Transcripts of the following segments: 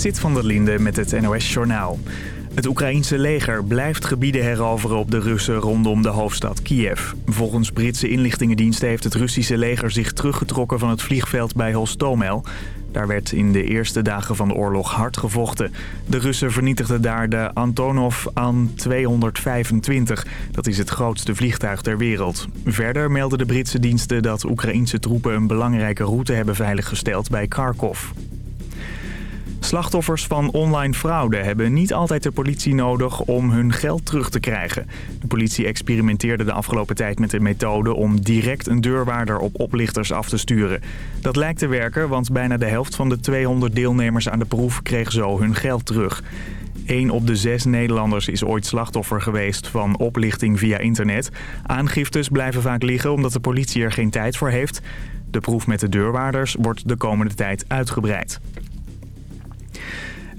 Sit van der Linde met het NOS-journaal. Het Oekraïense leger blijft gebieden heroveren op de Russen rondom de hoofdstad Kiev. Volgens Britse inlichtingendiensten heeft het Russische leger zich teruggetrokken van het vliegveld bij Hostomel. Daar werd in de eerste dagen van de oorlog hard gevochten. De Russen vernietigden daar de Antonov An-225. Dat is het grootste vliegtuig ter wereld. Verder melden de Britse diensten dat Oekraïense troepen een belangrijke route hebben veiliggesteld bij Kharkov. Slachtoffers van online fraude hebben niet altijd de politie nodig om hun geld terug te krijgen. De politie experimenteerde de afgelopen tijd met een methode om direct een deurwaarder op oplichters af te sturen. Dat lijkt te werken, want bijna de helft van de 200 deelnemers aan de proef kreeg zo hun geld terug. Eén op de zes Nederlanders is ooit slachtoffer geweest van oplichting via internet. Aangiftes blijven vaak liggen omdat de politie er geen tijd voor heeft. De proef met de deurwaarders wordt de komende tijd uitgebreid.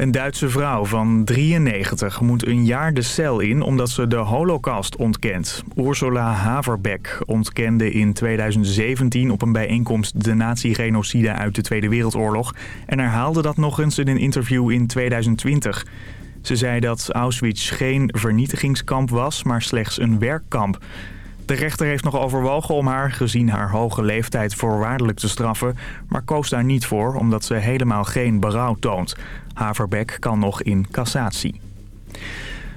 Een Duitse vrouw van 93 moet een jaar de cel in omdat ze de holocaust ontkent. Ursula Haverbeck ontkende in 2017 op een bijeenkomst de nazi-genocide uit de Tweede Wereldoorlog... en herhaalde dat nog eens in een interview in 2020. Ze zei dat Auschwitz geen vernietigingskamp was, maar slechts een werkkamp. De rechter heeft nog overwogen om haar, gezien haar hoge leeftijd, voorwaardelijk te straffen... maar koos daar niet voor, omdat ze helemaal geen berouw toont. Haverbeck kan nog in cassatie.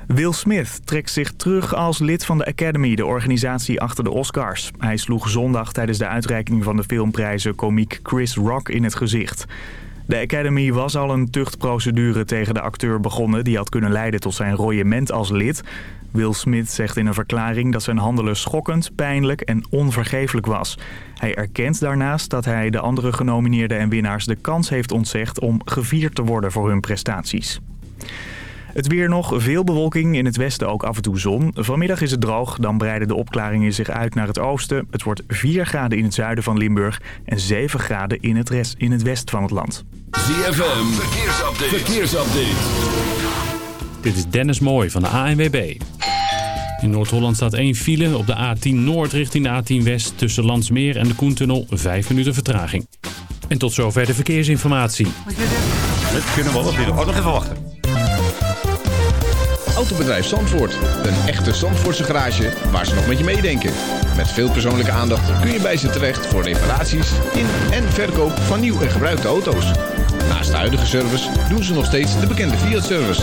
Will Smith trekt zich terug als lid van de Academy, de organisatie achter de Oscars. Hij sloeg zondag tijdens de uitreiking van de filmprijzen komiek Chris Rock in het gezicht. De Academy was al een tuchtprocedure tegen de acteur begonnen... die had kunnen leiden tot zijn royement als lid. Will Smith zegt in een verklaring dat zijn handelen schokkend, pijnlijk en onvergeeflijk was. Hij erkent daarnaast dat hij de andere genomineerden en winnaars de kans heeft ontzegd om gevierd te worden voor hun prestaties. Het weer nog, veel bewolking, in het westen ook af en toe zon. Vanmiddag is het droog, dan breiden de opklaringen zich uit naar het oosten. Het wordt 4 graden in het zuiden van Limburg en 7 graden in het, rest, in het westen van het land. ZFM, verkeersupdate. verkeersupdate. Dit is Dennis Mooij van de ANWB. In Noord-Holland staat één file op de A10 Noord richting de A10 West... tussen Landsmeer en de Koentunnel, 5 minuten vertraging. En tot zover de verkeersinformatie. Dat kunnen we wel weer. Oh, nog even wachten. Autobedrijf Zandvoort. Een echte Zandvoortse garage waar ze nog met je meedenken. Met veel persoonlijke aandacht kun je bij ze terecht voor reparaties in en verkoop van nieuw en gebruikte auto's. Naast de huidige service doen ze nog steeds de bekende Fiat-service.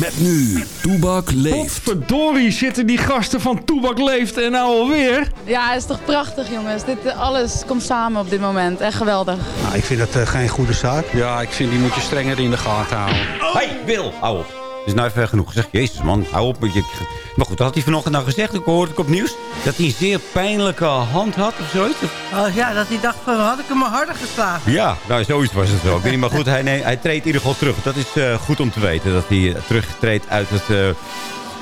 Met nu, Toebak leeft. Verdorie zitten die gasten van Toebak leeft en nou alweer. Ja, het is toch prachtig jongens. Dit, eh, alles komt samen op dit moment. Echt geweldig. Nou, ik vind dat uh, geen goede zaak. Ja, ik vind die moet je strenger in de gaten houden. Hoi, Wil, hou op is nou even genoeg gezegd. Jezus man, hou op met je... Maar goed, dat had hij vanochtend nou gezegd. Ik hoorde ik op nieuws. Dat hij een zeer pijnlijke hand had of zoiets. Oh ja, dat hij dacht van, had ik hem maar harder geslagen. Ja, nou zoiets was het wel. Ik weet niet, maar goed, hij, nee, hij treedt in ieder geval terug. Dat is uh, goed om te weten. Dat hij terugtreedt uit het... Uh,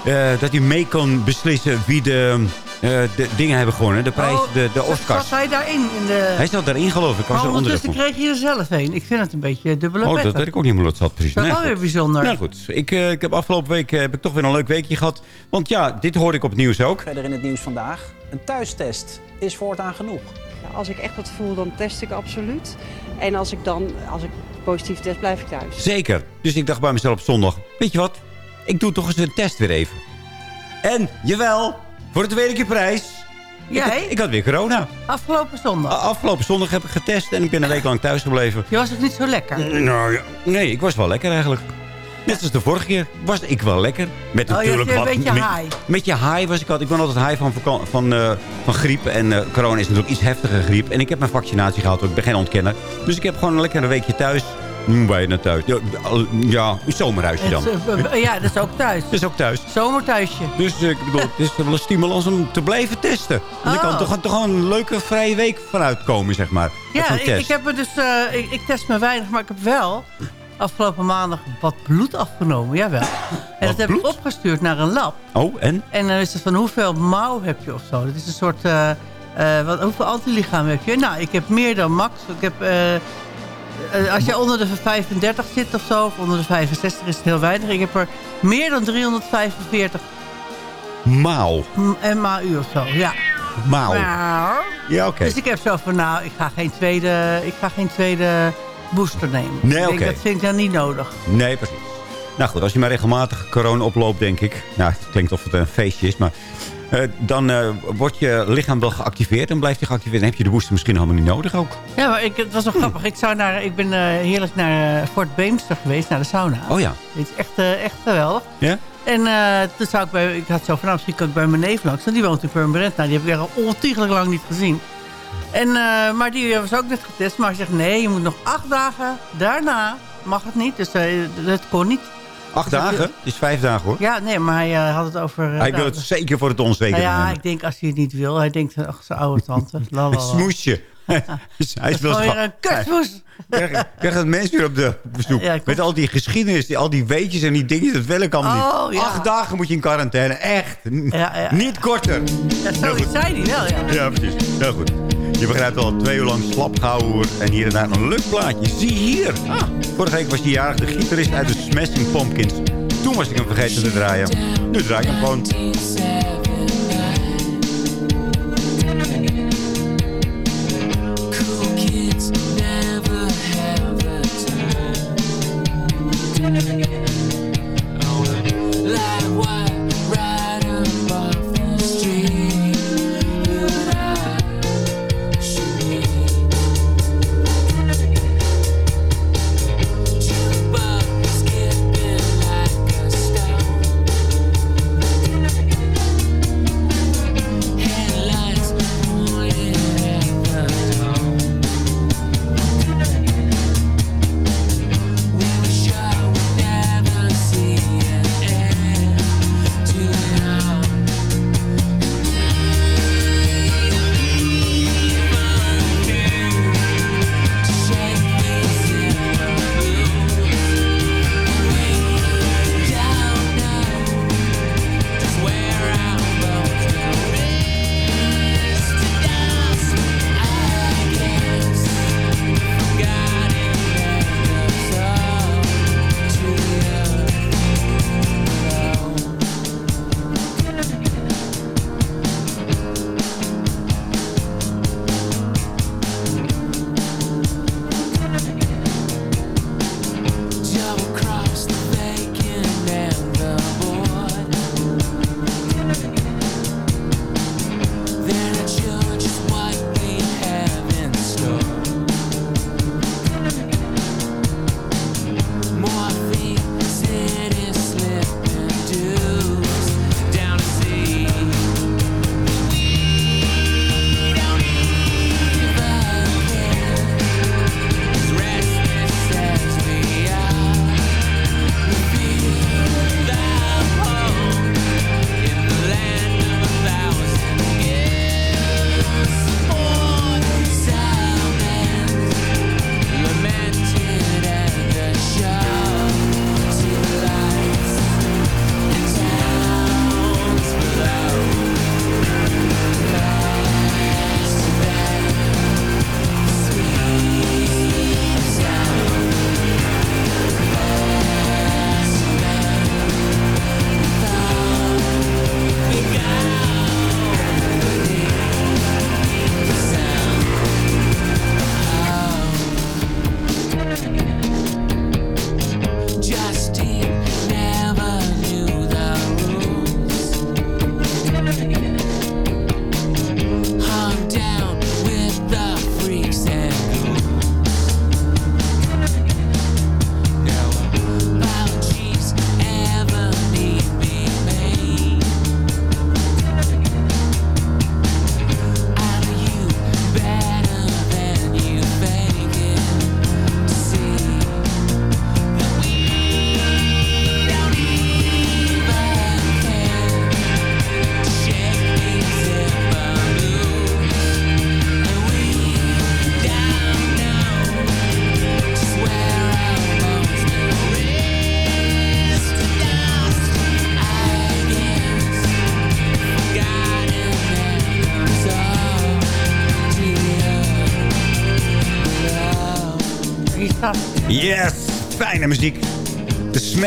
uh, dat hij mee kan beslissen wie de de dingen hebben gewonnen. De prijs, oh, de, de Oscars. Zat hij daarin? In de... Hij zat daarin geloof ik. Maar ondertussen kreeg je er zelf heen. Ik vind het een beetje dubbele Oh, dat weet ik ook niet meer wat zat precies. Dat is wel weer bijzonder. Nou goed, ik, uh, ik heb afgelopen week uh, heb ik toch weer een leuk weekje gehad. Want ja, dit hoorde ik op het nieuws ook. Verder in het nieuws vandaag. Een thuistest is voortaan genoeg. Ja, als ik echt wat voel, dan test ik absoluut. En als ik dan, als ik positief test, blijf ik thuis. Zeker. Dus ik dacht bij mezelf op zondag, weet je wat? Ik doe toch eens een test weer even. En, jawel, voor de tweede keer prijs Jij? Ik, ik, had weer corona. Afgelopen zondag? afgelopen zondag heb ik getest en ik ben een week lang thuis gebleven. Je was ook niet zo lekker? Nou ja, nee, ik was wel lekker eigenlijk. Net als de vorige keer was ik wel lekker. Met oh, natuurlijk een wat, beetje high. Met je high was ik altijd. Ik ben altijd high van, van, uh, van griep. En uh, corona is natuurlijk iets heftiger griep. En ik heb mijn vaccinatie gehad. Ik ben geen ontkenner. Dus ik heb gewoon een lekker weekje thuis. Ben je naar thuis? Ja, ja een zomerhuisje dan. Ja, dat is ook thuis. Dat is ook thuis. Zomerthuisje. Dus ik bedoel, het is wel een stimulans om te blijven testen. Want oh. er kan toch, toch een leuke vrije week vanuit komen, zeg maar. Ja, ik, ik, heb er dus, uh, ik, ik, test me weinig, maar ik heb wel afgelopen maandag wat bloed afgenomen. Jawel. En dat heb ik opgestuurd naar een lab. Oh, en? En dan is het van hoeveel mouw heb je of zo. Dat is een soort... Uh, Eh, wat, hoeveel antilichamen heb je? Nou, ik heb meer dan max. Ik heb, eh, eh, als je onder de 35 zit of zo, of onder de 65 is het heel weinig. Ik heb er meer dan 345 Maal. MAU of zo, ja. Maal. Ja, oké. Dus ik heb zo van, nou, ik ga geen tweede, ik ga geen tweede booster nemen. Nee, oké. Dat vind ik dan niet nodig. Nee, precies. Nou goed, als je maar regelmatig corona oploopt, denk ik. Nou, het klinkt of het een feestje is, maar... eh, dan eh, wordt je lichaam wel geactiveerd en blijft hij geactiveerd. Dan heb je de booster misschien helemaal niet nodig ook. Ja, maar ik, het was wel grappig. Ik, zou naar, ik ben eh, heerlijk naar Fort Beemster geweest, naar de sauna. Oh ja. Het is echt, echt geweldig. Ja? En toen zou ik bij, ik had zo van, nou, misschien kan ik bij mijn neef langs. Want die woont in Purmerend. Nou, die heb ik echt al ontiegelijk lang niet gezien. En, maar die was ook net getest. Maar hij zegt, nee, je moet nog acht dagen daarna mag het niet. Dus dat kon niet. Acht Dus dat- dagen? Het is vijf dagen hoor. Ja, nee, maar hij eh, had het over... eh, hij wil nou, het zeker voor het onzeker nou ja, ik denk als hij het niet wil. Hij denkt, ach, zijn oude tante. Een smoesje. hij is wel weer een kutmoes. Krijg, krijg het mensen weer op de bezoek. Ja, Met al die geschiedenis, die, al die weetjes en die dingen. Dat wil ik allemaal Oh, niet. ja. Acht dagen moet je in quarantaine. Echt. Ja, ja. Niet korter. Ja, zoiets zei hij wel, ja. Ja, precies. Heel goed. Je begrijpt al, twee uur lang slap gehouden. En hier en daar een leuk plaatje. Zie hier. Ah, vorige week was die jarig de gitarist uit de Smashing Pumpkins. Toen was ik hem vergeten te draaien. Nu draai ik hem gewoon.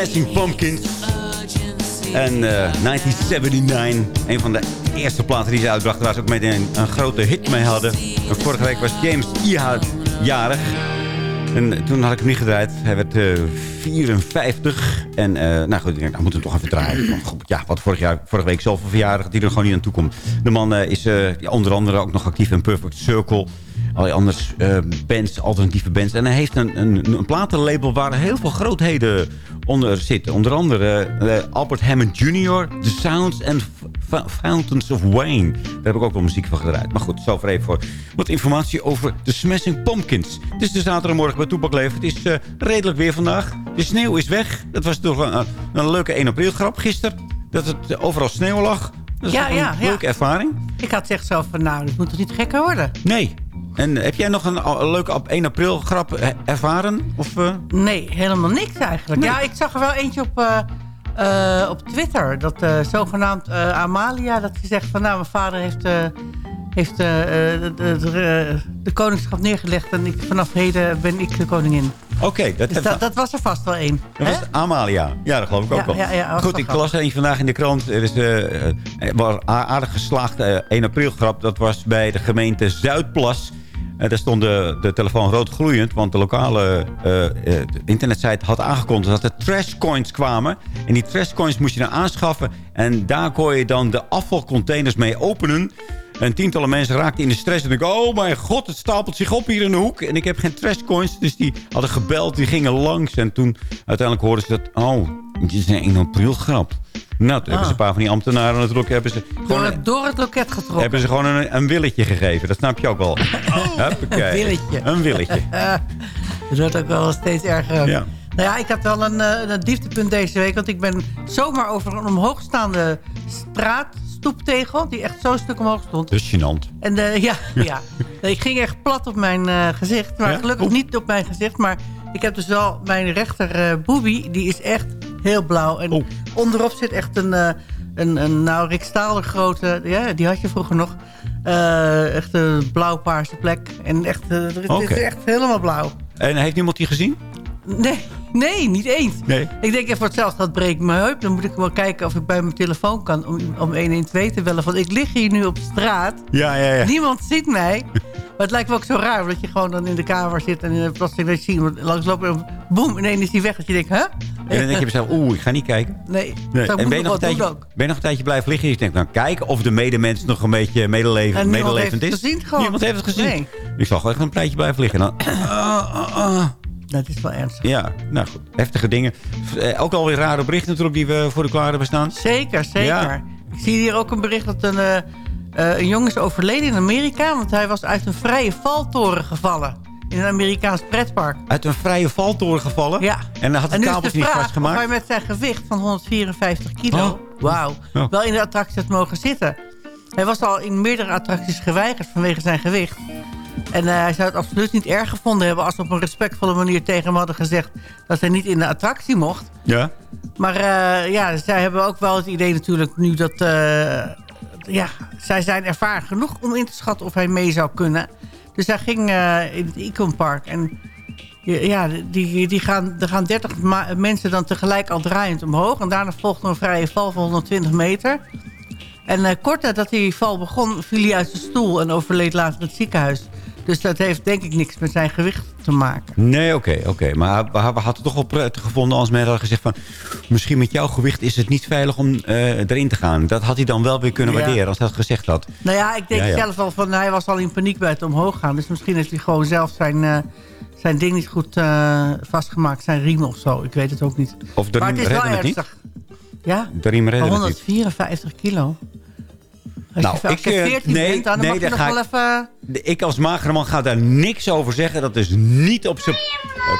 Smashing Pumpkins. En eh, 1979, een van de eerste platen die ze uitbrachten... waar ze ook meteen een, grote hit mee hadden. En vorige week was James Iha jarig. En toen had ik hem niet gedraaid. Hij werd eh, 54. En eh, nou goed, ik denk, nou, moeten we hem toch even draaien. Ja, wat vorig jaar, vorige week zoveel verjaardag die er gewoon niet aan toe komt. De man eh, is eh, onder andere ook nog actief in Perfect Circle. Allerlei andere eh, bands, alternatieve bands. En hij heeft een, een, een platenlabel waar heel veel grootheden onder zitten. Onder andere eh, Albert Hammond Jr., The Sounds en F- Fountains of Wayne. Daar heb ik ook wel muziek van gedraaid. Maar goed, zover even voor wat informatie over de Smashing Pumpkins. Het is de zaterdagmorgen bij Toepak Leven. Het is eh, redelijk weer vandaag. De sneeuw is weg. Dat was toch een, een leuke 1 april grap gisteren. Dat het overal sneeuw lag. Dat is Ja, een ja. leuke ervaring. Ik had echt zo van, nou, het moet toch niet gekker worden? Nee. En heb jij nog een, een leuke op 1 april grap eh, ervaren? Of, eh? Nee, helemaal niks eigenlijk. Ja, ik zag er wel eentje op, eh, eh, op Twitter. Dat eh, zogenaamd eh, Amalia, dat die zegt van... nou, mijn vader heeft, eh, heeft eh, eh, de, de, koningschap neergelegd... en ik, vanaf heden ben ik de koningin. Oké, dat, Dus dat, dat was er vast wel één. Dat was Amalia. Ja, dat geloof ik ook Ja, wel. ja, ja, was Goed, ik las er eentje vandaag in de krant. Er is eh, eh, een aardig geslaagde eh, 1 april grap. Dat was bij de gemeente Zuidplas. Eh, daar stond de, de telefoon rood gloeiend. Want de lokale eh, internetsite had aangekondigd dat er trashcoins kwamen. En die trashcoins moest je dan aanschaffen. En daar kon je dan de afvalcontainers mee openen. En tientallen mensen raakten in de stress. En ik oh mijn god, het stapelt zich op hier in de hoek. En ik heb geen trashcoins. Dus die hadden gebeld, die gingen langs. En toen uiteindelijk hoorden ze dat... Oh, dit is een 1 april grap. Nou, toen hebben ze een paar van die ambtenaren natuurlijk... Hebben ze Door, gewoon, het- door het loket getrokken. hebben ze gewoon een, een willetje gegeven. Dat snap je ook wel. Hoppakee. Een willetje. Een willetje. Het wordt ook wel steeds erger. Ja. Nou ja, ik had wel een, eh, een dieptepunt deze week. Want ik ben zomaar over een omhoogstaande straatstoeptegel... die echt zo'n stuk omhoog stond. Dat is gênant. En eh, ja, ja. Ik ging echt plat op mijn eh, gezicht. Maar Ja? gelukkig niet op mijn gezicht. Maar ik heb dus wel mijn rechter eh boebie. Die is echt heel blauw. En Oh. onderop zit echt een, eh, een, een nou, Rick Staalder grote... Ja, die had je vroeger nog. Eh, echt een blauw-paarse plek. En echt, eh, het is echt helemaal blauw. En heeft niemand die gezien? Nee, nee, niet eens. Nee. Ik denk even voor hetzelfde, dat breekt mijn heup. Dan moet ik wel kijken of ik bij mijn telefoon kan om, om 112 te bellen. Van ik lig hier nu op straat. Ja, ja, ja. Niemand ziet mij. Maar het lijkt me ook zo raar dat je gewoon dan in de kamer zit en in de plastic dat je ziet iemand langslopen en boem, ineens is die weg. Dat je denkt, hè? En dan denk je mezelf, oeh, ik ga niet kijken. Nee, Nee. dat En moet ben je, nog wel een tijdje, ook. ben je nog een tijdje blijven liggen? Je denkt, nou kijken of de medemens nog een beetje medeleven, En niemand medelevend heeft is. het gezien gewoon. Niemand heeft het gezien. Nee. Ik zal gewoon even een tijdje blijven liggen. En dan, ah, ah, ah. Dat is wel ernstig. Ja, nou goed. Heftige dingen. Eh, ook alweer rare berichten natuurlijk die we voor de klaar hebben staan. Zeker, zeker. Ja. Ik zie hier ook een bericht dat een, eh, een jongen is overleden in Amerika... want hij was uit een vrije valtoren gevallen. In een Amerikaans pretpark. Uit een vrije valtoren gevallen. Ja. En dan had de niet vraag of vastgemaakt. hij met zijn gewicht van 154 kilo... Oh. Wauw. Oh. Wel in de attractie had mogen zitten. Hij was al in meerdere attracties geweigerd vanwege zijn gewicht. En eh, hij zou het absoluut niet erg gevonden hebben... als ze op een respectvolle manier tegen hem hadden gezegd... dat hij niet in de attractie mocht. Ja. Maar eh, ja, zij hebben ook wel het idee natuurlijk nu dat... eh, ja, zij zijn ervaren genoeg om in te schatten of hij mee zou kunnen. Dus hij ging in het Icon Park. En ja, die, die gaan, er gaan 30 ma- mensen dan tegelijk al draaiend omhoog. En daarna volgt een vrije val van 120 meter. En kort nadat die val begon, viel hij uit zijn stoel... en overleed later in het ziekenhuis. Dus dat heeft denk ik niks met zijn gewicht te maken. Nee, oké, oké. Maar we, hadden het toch wel prettig gevonden als men had gezegd van... misschien met jouw gewicht is het niet veilig om eh, erin te gaan. Dat had hij dan wel weer kunnen Ja. waarderen als hij dat gezegd had. Nou ja, ik denk Ja, ja. zelf wel van... Hij was al in paniek bij het omhoog gaan. Dus misschien heeft hij gewoon zelf zijn, eh, zijn ding niet goed eh, vastgemaakt. Zijn riem of zo. Ik weet het ook niet. Of de maar riem het is wel niet? ernstig. Ja? De riem redde Maar het niet. 154 kilo. Als Nou, je, ik, eh, 14 nee, bent, dan nee, mag je nog wel ik- even... Ik als magere man ga daar niks over zeggen. Dat is niet op zijn...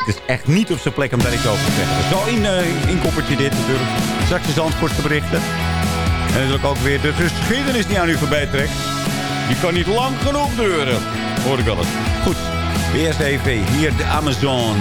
Het is echt niet op zijn plek om daar iets over te zeggen. Zo in, uh, inkoppertje dit natuurlijk. Straks de Zandvoortse berichten. En natuurlijk ook weer de geschiedenis die aan u voorbij trekt. Die kan niet lang genoeg duren. Hoor ik wel eens. Goed. Eerst even hier de Amazons.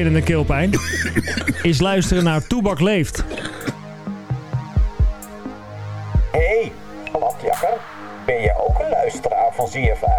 Beginnende keelpijn? is luisteren naar Toebak Leeft. Hey, Labjakker. Ben je ook een luisteraar van ZFM?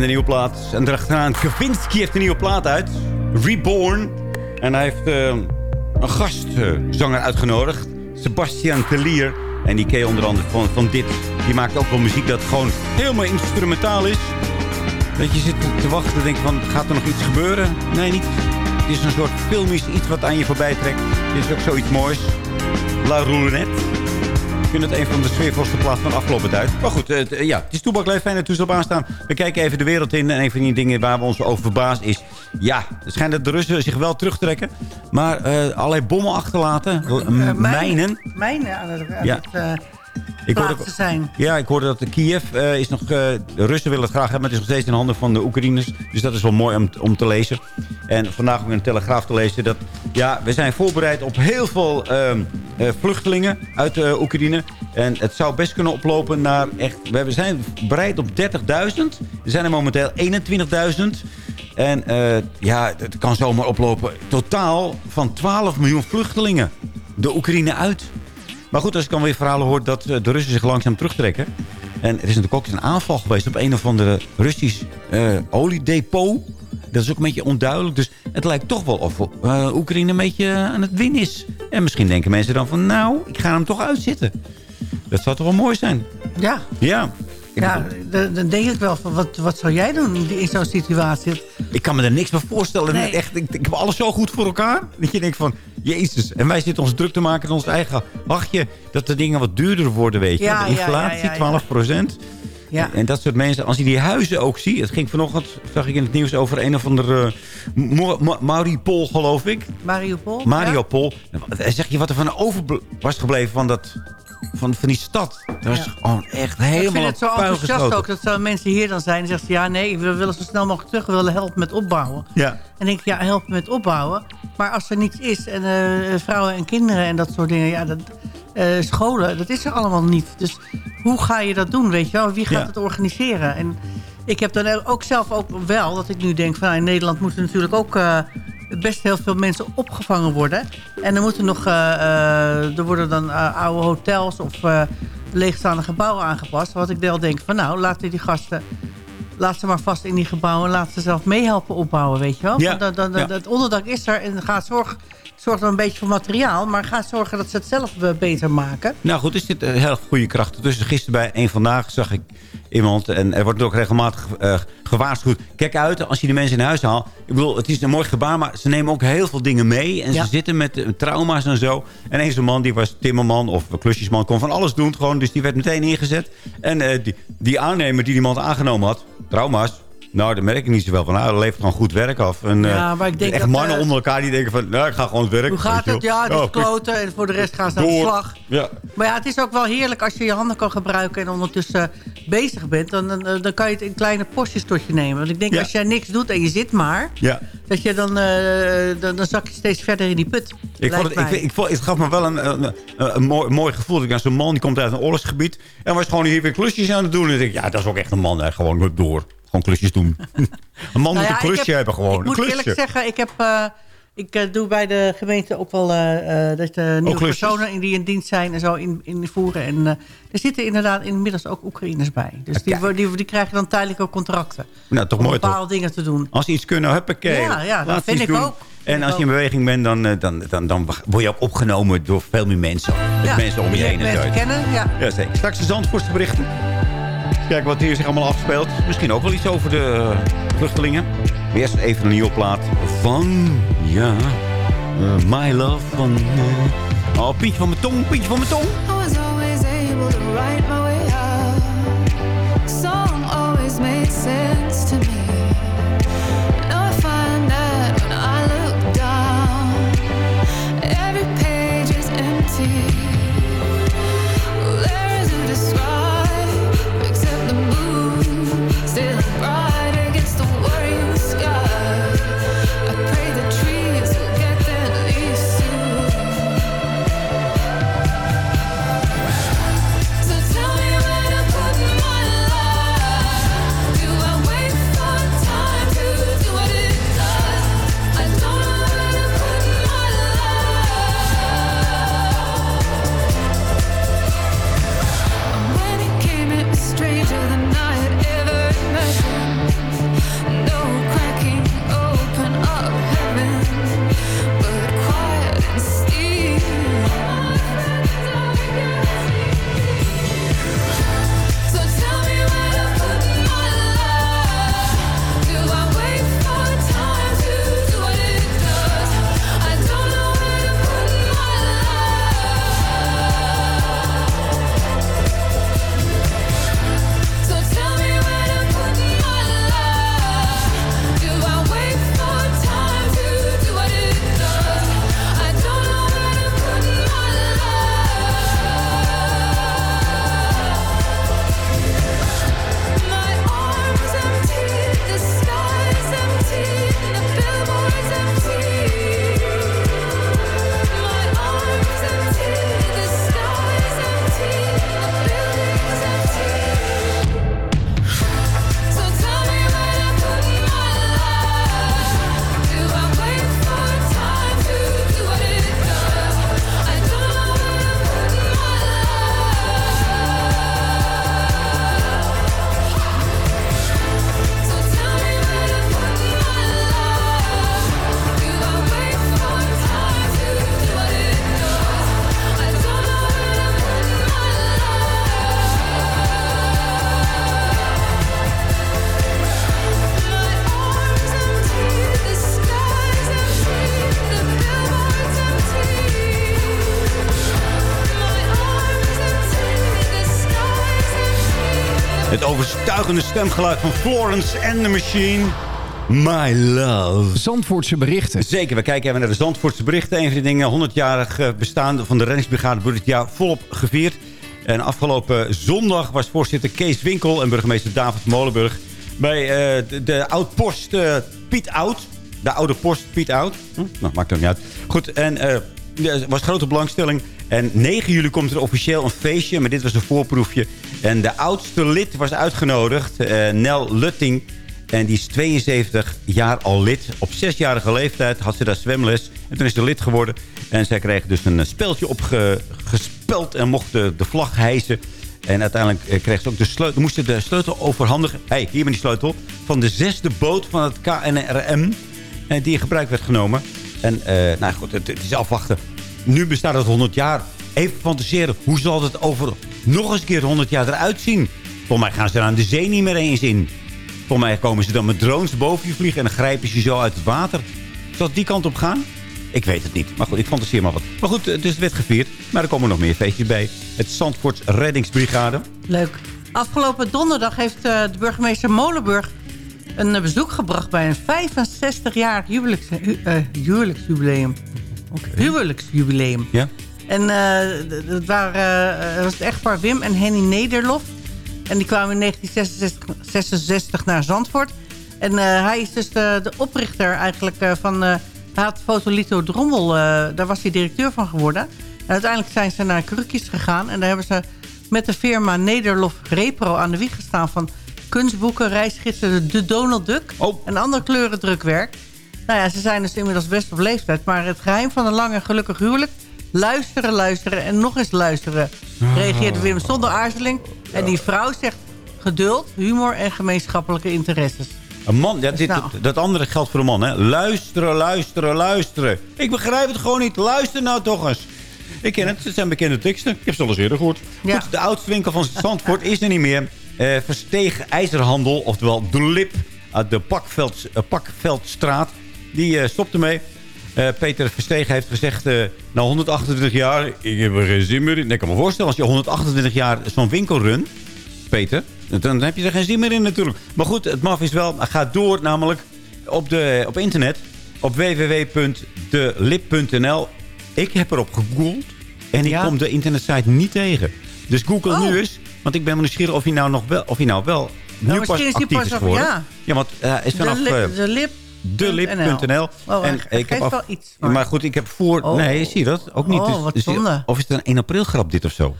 En nieuwe plaat. En erachteraan, Kavinsky heeft een nieuwe plaat uit. Reborn. En hij heeft uh, een gastzanger uitgenodigd. Sebastian Tellier. En die ken onder andere van, van dit. Die maakt ook wel muziek dat gewoon helemaal instrumentaal is. Dat je zit te wachten en denkt van, gaat er nog iets gebeuren? Nee, niet. Het is een soort filmisch iets wat aan je voorbij trekt. Dit is ook zoiets moois. La Roulette. Ik vind het een van de sfeervolste plaats van de afgelopen tijd. Maar goed, het, ja, het is Toebak Leef. Fijn dat op aanstaan. We kijken even de wereld in. En een van die dingen waar we ons over verbaasd is... Ja, het schijnt dat de Russen zich wel terugtrekken. Maar uh, allerlei bommen achterlaten. Uh, mijnen. Mijnen aan het... Aan ja. het ik hoorde, zijn. Ja, ik hoorde dat de Kiev uh, is nog... Uh, de Russen willen het graag hebben, maar het is nog steeds in handen van de Oekraïners. Dus dat is wel mooi om, om te lezen. En vandaag ook in de Telegraaf te lezen dat... Ja, we zijn voorbereid op heel veel uh, vluchtelingen uit Oekraïne. En het zou best kunnen oplopen naar echt... We zijn bereid op 30.000. Er zijn er momenteel 21.000. En ja, het kan zomaar oplopen. Totaal van 12 miljoen vluchtelingen de Oekraïne uit. Maar goed, als ik dan weer verhalen hoor dat de Russen zich langzaam terugtrekken. En er is natuurlijk ook een aanval geweest op een of andere Russisch uh, oliedepot. Dat is ook een beetje onduidelijk. Dus het lijkt toch wel of uh, Oekraïne een beetje aan het winnen is. En misschien denken mensen dan van, nou, ik ga hem toch uitzitten. Dat zou toch wel mooi zijn? Ja. Ja. Ja, dan denk ik wel van, wat, wat zou jij doen in zo'n situatie? Ik kan me er niks bij voorstellen. Nee. Echt, ik, ik heb alles zo goed voor elkaar. Dat je denkt van, jezus. En wij zitten ons druk te maken in ons eigen hachje. Dat de dingen wat duurder worden, weet je. Ja, de inflatie, ja, ja, 12 procent. Ja. En dat soort mensen, als je die huizen ook ziet... Het ging vanochtend, zag ik in het nieuws over een of andere... Uh, Mariupol, geloof ik. Mariupol? Mariupol. Ja. Zeg je wat er van over was gebleven van dat van, van die stad. Dat was ja. gewoon echt helemaal Ik vind het zo enthousiast ook. Dat zo mensen hier dan zijn en zeggen... ja, nee, we willen zo snel mogelijk terug. We willen helpen met opbouwen. Ja. En denk ik, ja, helpen met opbouwen. Maar als er niets is... en uh, vrouwen en kinderen en dat soort dingen... ja, dat, uh, scholen, dat is er allemaal niet. Dus hoe ga je dat doen, weet je wel? Wie gaat ja. het organiseren? En ik heb dan ook zelf ook wel... dat ik nu denk van... Nou, in Nederland moeten natuurlijk ook... Uh, best heel veel mensen opgevangen worden. En er moeten nog, uh, uh, er worden dan oude hotels of leegstaande gebouwen aangepast. Wat ik wel denk van nou, laten die gasten, laat ze maar vast in die gebouwen. Laat ze zelf meehelpen opbouwen, weet je wel. Ja. Ja. Het onderdak is er en ga zorg, zorg dan een beetje voor materiaal. Maar ga zorgen dat ze het zelf beter maken. Nou goed, er zit een heel goede kracht tussen. Gisteren bij een Vandaag zag ik iemand. En er wordt ook regelmatig uh, gewaarschuwd. Kijk uit als je de mensen in huis haalt. Ik bedoel, het is een mooi gebaar, maar ze nemen ook heel veel dingen mee. En ja. ze zitten met uh, trauma's en zo. En een zo'n man, die was timmerman of klusjesman, kon van alles doen. Gewoon, dus die werd meteen ingezet. En uh, die, die aannemer die die man aangenomen had, trauma's. Nou, daar merk ik niet zoveel van. Nou, dat levert gewoon goed werk af. En, ja, maar ik denk echt dat, mannen onder elkaar die denken van... Nou, ik ga gewoon het werk. Hoe gaat het? Ja, het is oh, kloten. En voor de rest gaan ze aan de slag. Ja. Maar ja, het is ook wel heerlijk als je je handen kan gebruiken... en ondertussen bezig bent. Dan, dan, dan kan je het in kleine postjes tot je nemen. Want ik denk, ja. als jij niks doet en je zit maar... Ja. dat je dan, uh, dan, dan zak je steeds verder in die put. Ik vond het, ik, ik, vond, het gaf me wel een, een, een, een mooi, mooi gevoel. Ik zo'n man die komt uit een oorlogsgebied... en was gewoon hier weer klusjes aan het doen. En ik denk, ja, dat is ook echt een man. Hè. Gewoon door. Gewoon klusjes doen. een man nou moet een klusje heb, hebben gewoon. Ik moet eerlijk zeggen, ik heb... Uh, ik uh, doe bij de gemeente ook wel uh, dat de nieuwe personen die in dienst zijn en zo in, invoeren. En er zitten inderdaad inmiddels ook Oekraïners bij. Dus die, die, die, die, krijgen dan tijdelijke contracten. Nou, toch om mooi bepaalde toch? dingen te doen. Als ze iets kunnen, huppakee. Ja, ja dat vind ik doen. ook. En als je in beweging bent, dan, dan, dan, dan word je ook opgenomen door veel meer mensen. Met ja, mensen om je heen. mensen kennen, ja. ja zeker. Straks de Zandvoortse berichten. Kijk wat hier zich allemaal afspeelt. Misschien ook wel iets over de vluchtelingen. Eerst even een nieuwe plaat van... Ja... Uh, my Love van... Uh, oh, Pietje van mijn tong, Pietje van mijn tong. I was always able to write my way out. Song always made sense overtuigende stemgeluid van Florence and the Machine. My love. Zandvoortse berichten. Zeker, we kijken even naar de Zandvoortse berichten. Een van die dingen, 100-jarig eh, bestaan van de reddingsbrigade... wordt dit jaar volop gevierd. En afgelopen zondag was voorzitter Kees Winkel... en burgemeester David Molenburg... bij eh, de, de oud-post eh, Piet Oud. De oude post Piet Oud. Hm? Nou, maakt ook niet uit. Goed, en er was grote belangstelling. En 9 juli komt er officieel een feestje. Maar dit was een voorproefje. En de oudste lid was uitgenodigd. eh, Nel Lutting. En die is 72 jaar al lid. Op zesjarige leeftijd had ze daar zwemles. En toen is ze lid geworden. En zij kreeg dus een speldje opgespeld. En mocht de, de vlag hijsen. En uiteindelijk eh, kreeg ze ook de sleutel. Moest de sleutel overhandigen. Hey, hier ben die sleutel. Van de zesde boot van het KNRM. En die in gebruik werd genomen. En eh, nou goed, het, het is afwachten. Nu bestaat het 100 jaar. Even fantaseren. Hoe zal het over nog eens een keer 100 jaar eruit zien? Volgens mij gaan ze er aan de zee niet meer eens in. Volgens mij komen ze dan met drones boven je vliegen... en dan grijpen ze je zo uit het water. Zal het die kant op gaan? Ik weet het niet. Maar goed, ik fantaseer maar wat. Maar goed, dus het werd gevierd. Maar er komen nog meer feestjes bij. Het Zandvoorts Reddingsbrigade. Leuk. Afgelopen donderdag heeft eh, de burgemeester Molenburg een bezoek gebracht bij een 65-jarig huwelijks, hu- eh, huwelijksjubileum. Huwelijksjubileum. Ja? En eh, dat waren, eh, dat was het echtpaar Wim en Henny Nederlof. En die kwamen in 1966 66 naar Zandvoort. En eh, hij is dus de, de oprichter eigenlijk van... hij had Fotolito Drommel, daar was hij directeur van geworden. En uiteindelijk zijn ze naar Krukjes gegaan. En daar hebben ze met de firma Nederlof Repro aan de wieg gestaan... van kunstboeken, reisgidsen, de Donald Duck... en ander kleurendrukwerk. Nou ja, ze zijn dus inmiddels best op leeftijd. Maar het geheim van een lang en gelukkig huwelijk... luisteren, luisteren en nog eens luisteren... reageerde Wim zonder aarzeling. En die vrouw zegt geduld, humor en gemeenschappelijke interesses. Een man, ja, dit, nou. dat andere geldt voor een man. Hè. Luisteren, luisteren, luisteren. Ik begrijp het gewoon niet. Luister nou toch eens. Ik ken het, het zijn bekende teksten. Ik heb ze al eens eerder gehoord. Goed, de oudste winkel van Zandvoort is er niet meer. Eh Versteeg IJzerhandel, oftewel De Lip... uit de Pakveld, eh, Pakveldstraat. Die eh, stopt ermee. Eh, Peter Verstegen heeft gezegd... eh na 128 jaar, ik heb er geen zin meer in. Nee, ik kan me voorstellen, als je 128 jaar zo'n winkel runt... Peter, dan heb je er geen zin meer in natuurlijk. Maar goed, het maf is wel, gaat door namelijk op, de, op internet. Op www.delip.nl. Ik heb erop gegoogeld en ik kom de internetsite niet tegen. Dus google Oh. nu eens, want ik ben wel nieuwsgierig of hij nou nog wel, of hij nou wel nu Nou, pas actief pas is geworden. ja. ja, want hij is vanaf... de, de lip. delip.nl. Oh, en ik heb af- wel iets. Maar. goed, ik heb voor... Oh. Nee, zie je dat? Ook niet. Oh, Dus- wat dus- zonde. Of is het een 1 april grap dit of zo?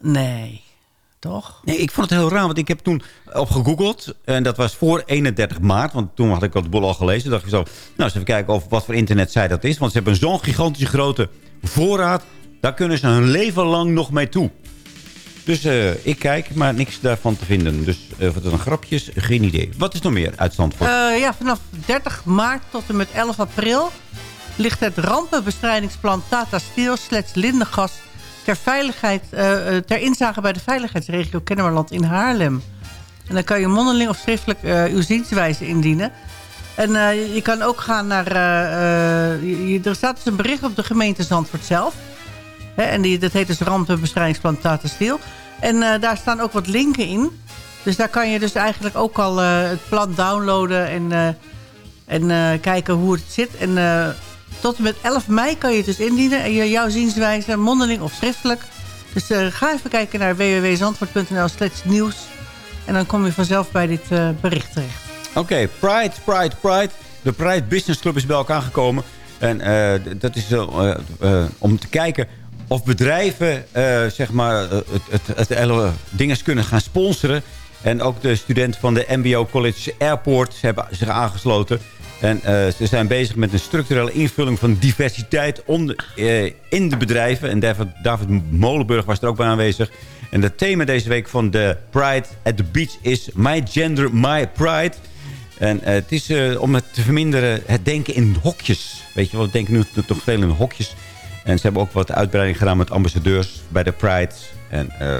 Nee, toch? Nee, ik vond het heel raar, want ik heb toen op gegoogeld. En dat was voor 31 maart, want toen had ik al de boel al gelezen. dacht ik zo, nou, eens even kijken of wat voor internetzij dat is. Want ze hebben zo'n gigantische grote voorraad. Daar kunnen ze hun leven lang nog mee toe. Dus eh, ik kijk, maar niks daarvan te vinden. Dus eh, of het een grapje is, geen idee. Wat is nog meer uit Zandvoort? Eh, ja, vanaf 30 maart tot en met 11 april ligt het rampenbestrijdingsplan Tata Steel slechts Lindengas ter, veiligheid, eh, eh, ter inzage bij de veiligheidsregio Kennemerland in Haarlem. En dan kan je mondeling of schriftelijk eh, uw zienswijze indienen. En eh, je kan ook gaan naar... eh, eh, je- er staat dus een bericht op de gemeente Zandvoort zelf. Hè, en die, dat heet dus rampenbestrijdingsplan Tata Steel. En eh, daar staan ook wat linken in. Dus daar kan je dus eigenlijk ook al eh, het plan downloaden en, eh, en kijken hoe het zit. En tot en met 11 mei kan je het dus indienen. En jouw zienswijze, mondeling of schriftelijk. Dus ga even kijken naar www.zandvoort.nl slash nieuws. En dan kom je vanzelf bij dit bericht terecht. Oké, Pride, Pride, Pride. De Pride Business Club is bij elkaar gekomen. En dat is om te kijken of bedrijven eh, zeg maar, eh, het, het, het hele dinges kunnen gaan sponsoren. En ook de studenten van de MBO College Airport hebben zich aangesloten. En eh, ze zijn bezig met een structurele invulling van diversiteit in de bedrijven. En David, David Molenburg was er ook bij aanwezig. En het thema deze week van de Pride at the Beach is My Gender, My Pride. En het is om het te verminderen, het denken in hokjes. Weet je wel, we denken nu toch veel in hokjes. En ze hebben ook wat uitbreiding gedaan met ambassadeurs bij de Pride. En eh,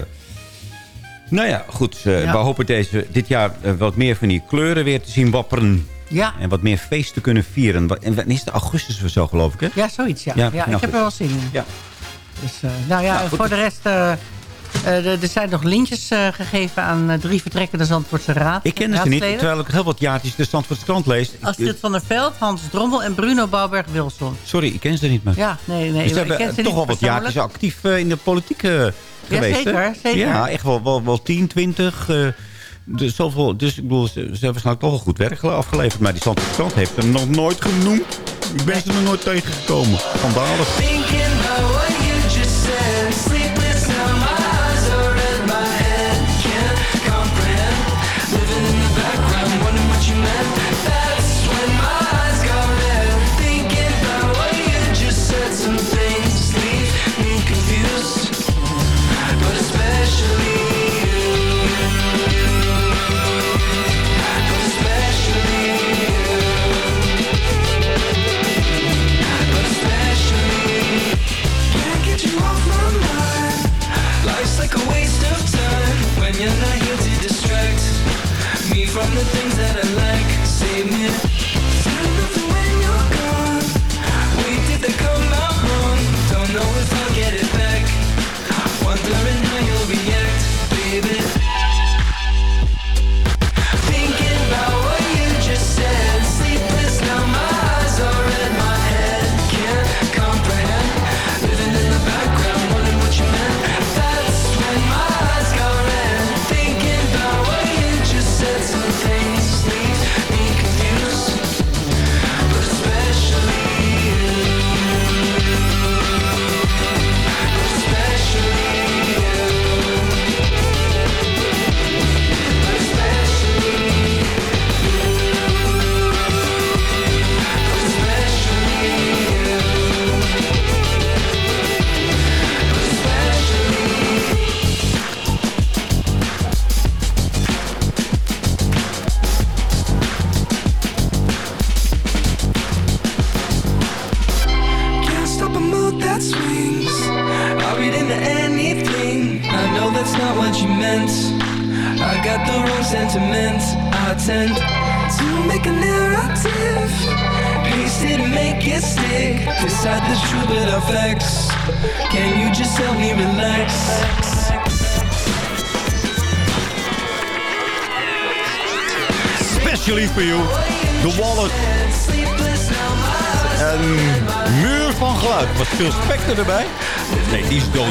nou ja, goed. eh, Ja. We hopen deze, dit jaar eh, wat meer van die kleuren weer te zien wapperen. Ja. En wat meer feest te kunnen vieren. En is het augustus of zo, geloof ik, hè? Ja, zoiets, ja. Ja, ik heb er wel zin in. Ja. Dus, nou ja, Nou, voor de rest... er er zijn nog lintjes eh, gegeven aan eh, drie vertrekkende Zandvoortse raad. Ik ken ze niet, terwijl ik heel wat jaartjes de Zandvoortse krant lees. Astrid van der Veld, Hans Drommel en Bruno Bouwberg-Wilson. Sorry, ik ken ze niet meer. Ja, nee, nee. dus ze ik ken hebben ze toch wel wat jaartjes actief eh, in de politiek eh, geweest. hè? zeker, zeker. Ja, echt wel, wel, wel 10, 20. eh, dus, zoveel, dus ik bedoel, ze, ze hebben waarschijnlijk toch wel goed werk afgeleverd. Maar die Zandvoortse krant heeft hem nog nooit genoemd. Ik ben ze er nooit tegengekomen. Schandalig.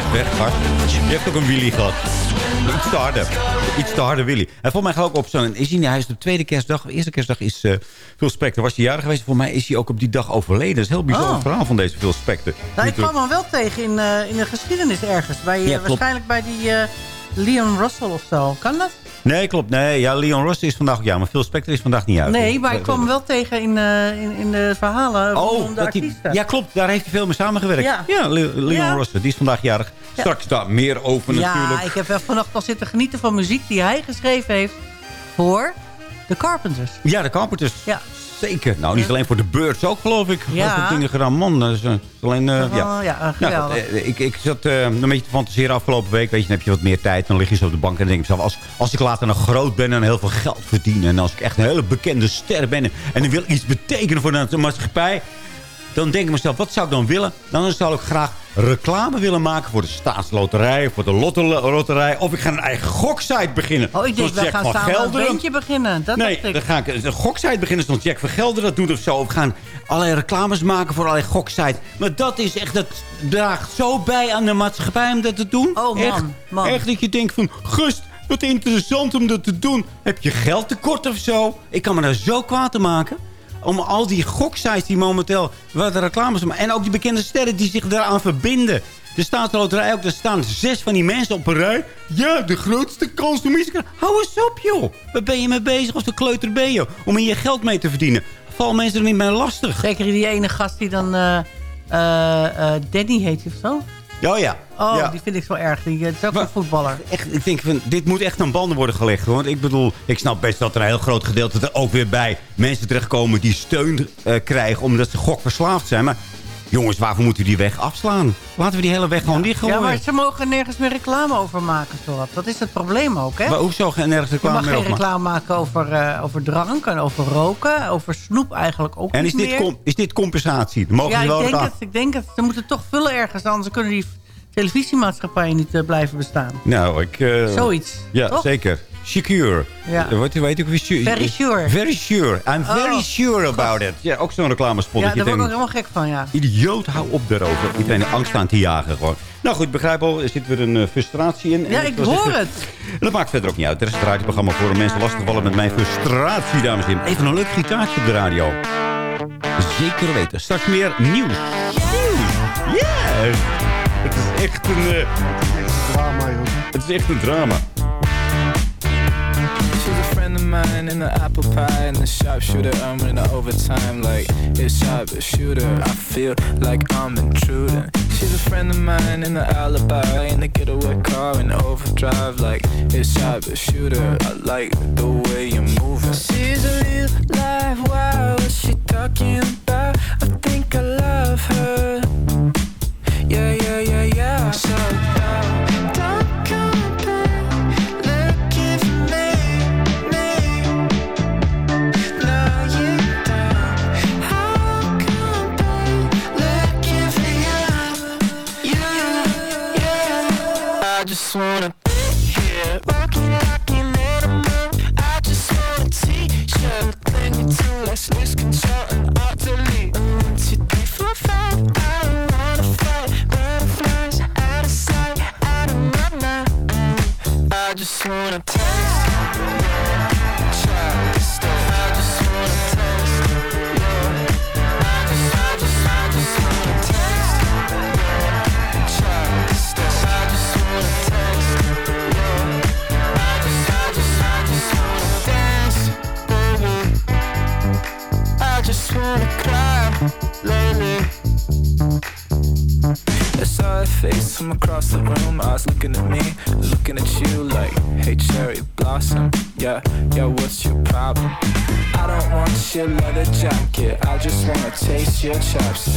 Dood weg, gast. Je hebt ook een Willy gehad. Iets te harder. Iets te harde Willy. En voor mij ga ik op zo'n... Is hij, hij is de tweede kerstdag. De eerste kerstdag is uh, Phil Spector. Was hij jarig geweest? Voor mij is hij ook op die dag overleden. Dat is een heel bijzonder Oh. verhaal van deze Phil Spector. Nou, ik kwam hem wel tegen in, eh, in de geschiedenis ergens. Bij, eh, Ja, waarschijnlijk bij die eh, Leon Russell of zo. Kan dat? Nee, klopt. Nee, ja, Leon Ross is vandaag ook ja, maar Phil Spector is vandaag niet uit. Nee, maar ik kwam wel tegen in, eh, in, in de verhalen Oh, van de dat die, artiesten. ja, klopt. Daar heeft hij veel mee samengewerkt. Ja. Le- Leon Ja. Ross, die is vandaag jarig. Straks daar meer over Ja, natuurlijk. ik heb wel vannacht al zitten genieten van muziek die hij geschreven heeft voor de Carpenters. Ja, de Carpenters. Ja. Zeker. Nou, niet alleen voor de Birds ook, geloof ik. Ja. Dat dingen gedaan. Man, dat is eh, alleen... eh, Oh, ja. ja, Nou, eh, ik, ik zat een beetje te fantaseren afgelopen week. Weet je, dan heb je wat meer tijd. Dan lig je zo op de bank en denk ik mezelf... Als, als ik later nog groot ben en heel veel geld verdien... en als ik echt een hele bekende ster ben... en ik wil iets betekenen voor de maatschappij... dan denk ik mezelf, wat zou ik dan willen? Dan zou ik graag reclame willen maken voor de staatsloterij... voor de loterij. Of ik ga een eigen goksite beginnen. Oh, ik denk, wij gaan samen Gelderen. een bandje beginnen. Dat nee, ik. dan ga ik een goksite beginnen zoals Jack van Gelder dat doet of zo. Of gaan allerlei reclames maken voor allerlei goksites. Maar dat is echt, dat draagt zo bij aan de maatschappij om dat te doen. Oh, man, echt, man. Echt dat je denkt van, gust, wat interessant om dat te doen. Heb je geldtekort of zo? Ik kan me daar zo kwaad te maken. Om al die goksites die momenteel de reclames maken. En ook die bekende sterren die zich daaraan verbinden. De staatsloterij ook, er staan zes van die mensen op een rij. Ja, de grootste kans om iets. Hou eens op, joh. Waar ben je mee bezig als de kleuter ben je? Om hier je geld mee te verdienen. Val mensen er niet mee lastig. Zeker die ene gast die dan eh, Danny heet of zo. Oh ja. Oh, ja. die vind ik zo erg. Die eh, is ook een voetballer. Echt, ik denk van, dit moet echt aan banden worden gelegd. Want ik bedoel, ik snap best dat er een heel groot gedeelte er ook weer bij mensen terechtkomen die steun eh, krijgen omdat ze gokverslaafd zijn. Maar jongens, waarvoor moeten we die weg afslaan? Laten we die hele weg gewoon dichtgooien. Ja, maar ze mogen nergens meer reclame over maken. Zo. Dat is het probleem ook, hè? Maar hoezo geen nergens Je reclame mag meer geen over maken? reclame maken over, eh, over drank en over roken. Over snoep eigenlijk ook En is dit, meer. is dit compensatie? Mogen ja, ze ik wel denk, het, ik denk het. Ze moeten toch vullen ergens, anders kunnen die televisiemaatschappijen niet eh, blijven bestaan. Nou, ik... eh, Zoiets, Ja, toch? zeker. Secure. Ja. Wat weet ik wie su- Very sure. Very sure. I'm very Oh, sure about it. Ja, ook zo'n reclamespot. Ja, daar word ik ook helemaal gek van, ja. idioot, hou op daarover. Iedereen angst aan te jagen gewoon. Nou goed, begrijp al, er zit weer een eh, frustratie in. Ja, ik hoor het. En dat maakt verder ook niet uit. Er is een radioprogramma voor om mensen lastig te vallen met mijn frustratie, dames en heren. Even een leuk gitaartje op de radio. Zeker weten. Straks meer nieuws. Nieuws. Yes. Het is echt een... eh, drama, joh. Het is echt een drama. Of mine in the apple pie and the sharpshooter. I'm in the overtime like it's sharpshooter. I feel like I'm intruding. She's a friend of mine in the alibi in the getaway car in overdrive like it's sharpshooter. I like the way you're moving. She's a real life. Wow, what's she talking about? I think I love her. Just wanna be here, like an animal. I just wanna teach you thing you do, let's lose control and utterly. Two, three, four, five. I your chops.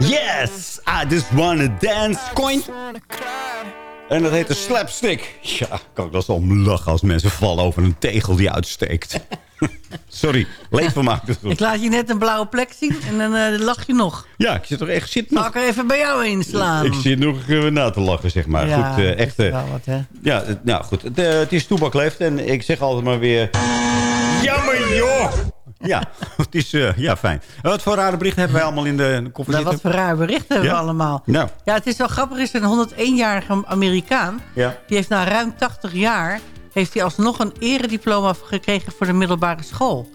Yes! I just wanna dance. Coin. En dat heet een slapstick. Ja, kan ik dat wel om lachen als mensen vallen over een tegel die uitsteekt. Sorry, leefvermaak. is goed. Ik laat je net een blauwe plek zien en dan eh, lach je nog. Ja, ik zit toch echt... Zit nog, ik er even bij jou inslaan? ik zit nog eh, na te lachen, zeg maar. Ja, goed, eh, echt... is eh, wel wat, hè? ja, het- nou goed. Het, het is Toebak leeft en ik zeg altijd maar weer... Jammer, joh! Ja, het is eh, ja, fijn. Wat voor rare berichten hebben wij allemaal in de, de koffer Nou, wat voor raar berichten hebben Ja? we allemaal. Nou, Ja, het is wel grappig. Er is een 101-jarige Amerikaan. ja. Die heeft na ruim 80 jaar... heeft hij alsnog een erediploma gekregen voor de middelbare school.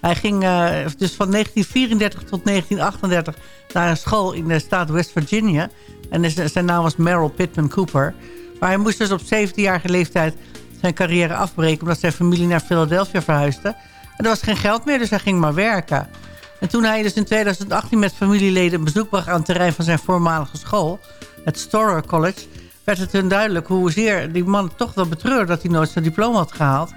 Hij ging eh, dus van 1934 tot 1938 naar een school in de staat West Virginia. En zijn naam was Merrill Pittman Cooper. Maar hij moest dus op 17-jarige leeftijd zijn carrière afbreken... omdat zijn familie naar Philadelphia verhuisde. Er was geen geld meer, dus hij ging maar werken. En toen hij dus in 2018 met familieleden een bezoek bracht aan het terrein van zijn voormalige school, het Storer College, werd het hun duidelijk hoezeer die man toch wel betreurde dat hij nooit zijn diploma had gehaald.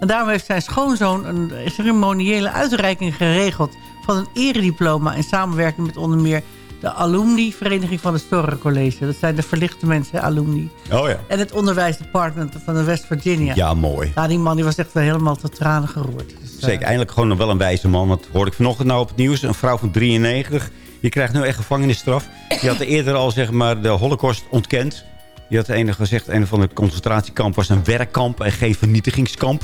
En daarom heeft zijn schoonzoon een ceremoniële uitreiking geregeld van een erediploma in samenwerking met onder meer de alumni-vereniging van het Storer College. Dat zijn de verlichte mensen, alumni. Oh ja. En het onderwijsdepartment van de West Virginia. Ja, mooi. Ja, die man die was echt wel helemaal tot tranen geroerd. Dus, eh, Zeker, eindelijk gewoon nog wel een wijze man. Wat hoorde ik vanochtend nou op het nieuws? Een vrouw van 93. Die krijgt nu echt gevangenisstraf. Die had eerder al zeg maar, de holocaust ontkend. Die had een gezegd, een van de concentratiekamp was een werkkamp en geen vernietigingskamp.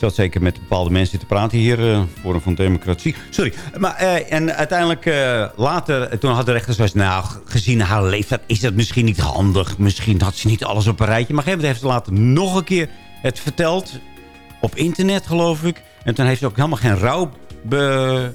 Zat zeker met bepaalde mensen te praten hier, eh Forum van Democratie. Sorry. Maar, eh, en uiteindelijk eh, later, toen had de rechter zoiets... nou, gezien haar leeftijd is dat misschien niet handig. Misschien had ze niet alles op een rijtje. Maar gegeven heeft ze later nog een keer het verteld. Op internet, geloof ik. En toen heeft ze ook helemaal geen rouw be,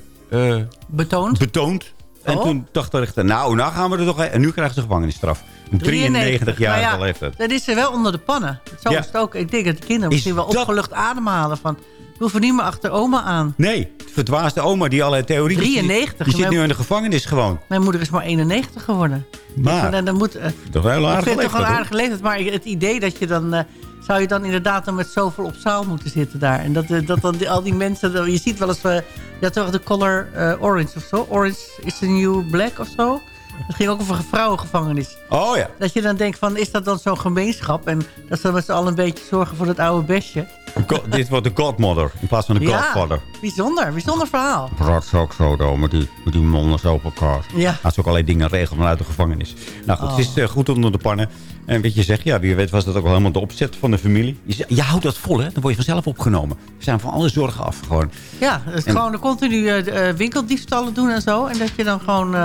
Betoond? betoond. En Oh. toen dacht de rechter, nou, nou gaan we er toch... En nu krijgt ze gevangenisstraf. Een 93 jaar Maar ja, leeftijd. Dat is ze wel onder de pannen. Zo Ja. is het ook. Ik denk dat de kinderen Is misschien wel dat- opgelucht ademhalen van... We hoeven niet meer achter oma aan. Nee, de verdwaasde oma die allerlei theorieën... 93, Die, die zit nu in de gevangenis gewoon. Mijn moeder is maar 91 geworden. Maar, Dan, dan moet, wel een ik vind het toch wel een hoor. aardige leeftijd. Maar het idee dat je dan... eh, zou je dan inderdaad dan met zoveel op zaal moeten zitten daar. En dat, eh, dat dan die- al die mensen... Je ziet wel eens... eh, je had toch de color orange of zo? Orange is the new black of zo? Dat ging ook over vrouwengevangenis. Oh ja. Dat je dan denkt van, is dat dan zo'n gemeenschap? En dat ze met z'n allen een beetje zorgen voor het oude bestje. Dit wordt de godmother in plaats van de godfather. bijzonder. Bijzonder verhaal. Ze ook zo door met die, met die monden zo op elkaar. Ja. Gaat ze ook allerlei dingen regelen vanuit de gevangenis. Nou goed, Oh. het is eh, goed onder de pannen. En weet je zegt, ja, wie weet was dat ook wel helemaal de opzet van de familie. Je, zegt, je houdt dat vol, hè? Dan word je vanzelf opgenomen. We zijn van alle zorgen af gewoon. Ja, het En- gewoon continu eh, eh, winkeldiefstallen doen en zo. En dat je dan gewoon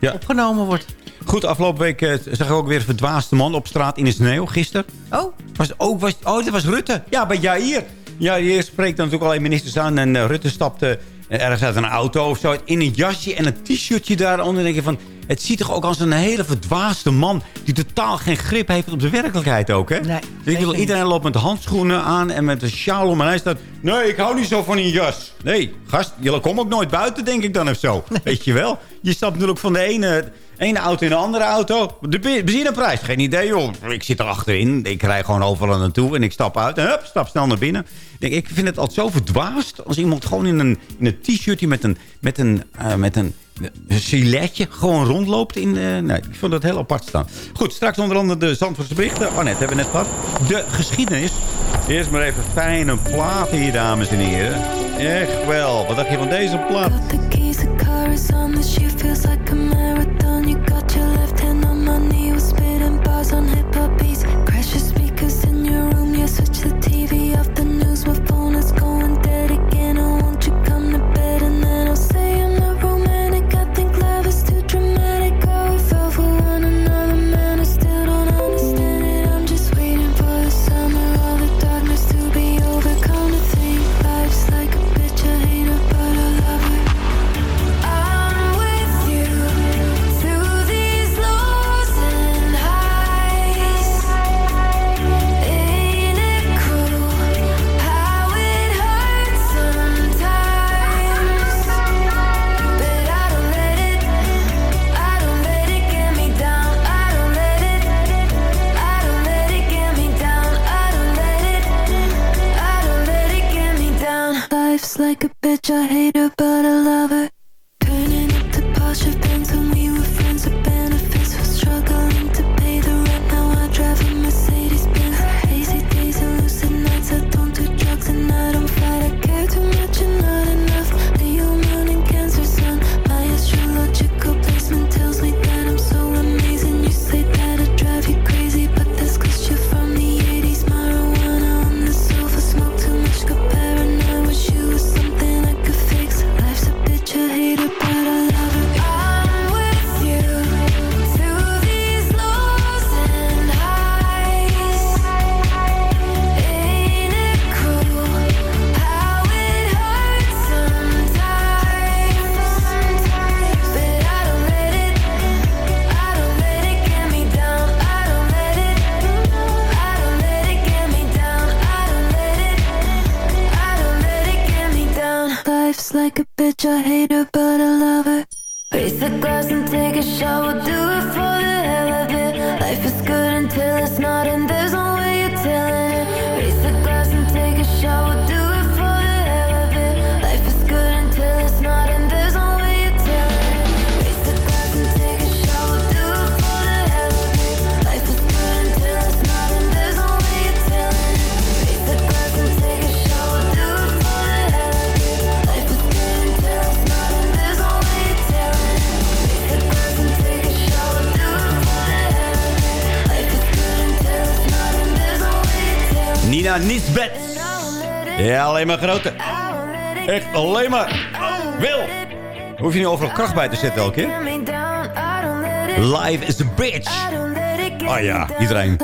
Ja. opgenomen wordt. Goed, afgelopen week eh, zag ik ook weer een verdwaasde man op straat in de sneeuw, gisteren. Oh. Was, oh, was, oh, dat was Rutte. Ja, bij Jair. Jair spreekt dan natuurlijk allerlei ministers aan. En eh, Rutte stapte ergens uit een auto of zo. In een jasje en een t-shirtje daaronder. En denk je van, het ziet toch ook als een hele verdwaasde man... die totaal geen grip heeft op de werkelijkheid ook, hè? Nee, Ik bedoel, iedereen loopt met handschoenen aan en met een sjaal om. En hij staat, nee, ik hou niet zo van een jas. Nee, gast, jullie komen ook nooit buiten, denk ik dan of zo. Weet je wel? Je stapt natuurlijk van de ene, ene auto in de andere auto. De be- benzineprijs, geen idee, joh. Ik zit er achterin, ik rij gewoon overal naartoe en ik stap uit. En hup, stap snel naar binnen. Denk, ik vind het altijd zo verdwaasd als iemand gewoon in een, in een t-shirtje met een, met een, eh, met een een giletje gewoon rondloopt. In, eh, nee, ik vond dat heel apart staan. Goed, straks onder andere de Zandvoortse berichten. Oh net, hebben we net gehad. De geschiedenis. Eerst maar even fijne platen hier, dames en heren. Echt wel. Wat dacht je van deze plaat? show Nina Nisbet. Ja, alleen maar grote. Echt alleen maar. Wil. Hoef je niet overal kracht bij te zetten elke keer. Live is a bitch. Oh ja, iedereen.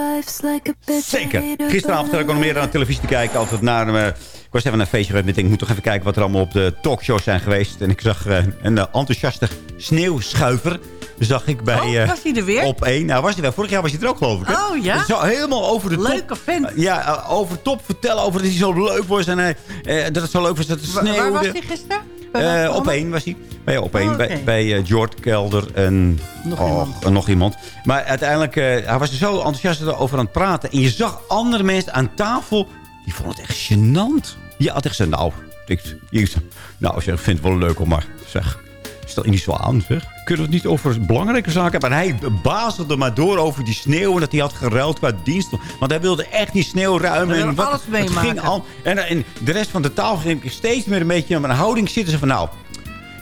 Zeker. Gisteravond had ik nog meer aan de televisie te kijken. Altijd naar, eh, ik was even naar een feestje geweest. Ik ik moet toch even kijken wat er allemaal op de talkshows zijn geweest. En ik zag eh, een eh, enthousiaste sneeuwschuiver. Zag ik bij... Oh, eh, was hij er weer? Op één. Nou, was hij wel. Vorig jaar was hij er ook, geloof ik. hè? Oh, ja? Zo helemaal over de top. Leuke vent. Ja, eh, over top vertellen over dat hij zo leuk was. En eh, eh, dat het zo leuk was dat het Wa- Waar sneeuwde. was hij gisteren? Eh, welke op één was hij. Bij, op één. Oh, Bij, bij eh, George Kelder en Nog oh, iemand. nog iemand. Maar uiteindelijk, eh, hij was er zo enthousiast over aan het praten. En je zag andere mensen aan tafel, die vonden het echt gênant. Je had echt gezegd, nou, ik, ik, nou zeg, ik vind het wel leuk om maar, zeg, stel je niet zo aan, zeg. Kunnen we het niet over belangrijke zaken hebben? En hij bazelde maar door over die sneeuw en dat hij had geruild qua dienst. Want hij wilde echt die sneeuw ruimen. En wat, alles ging al, en, en de rest van de tafel ging steeds meer een beetje aan een houding zitten. Ze van, nou,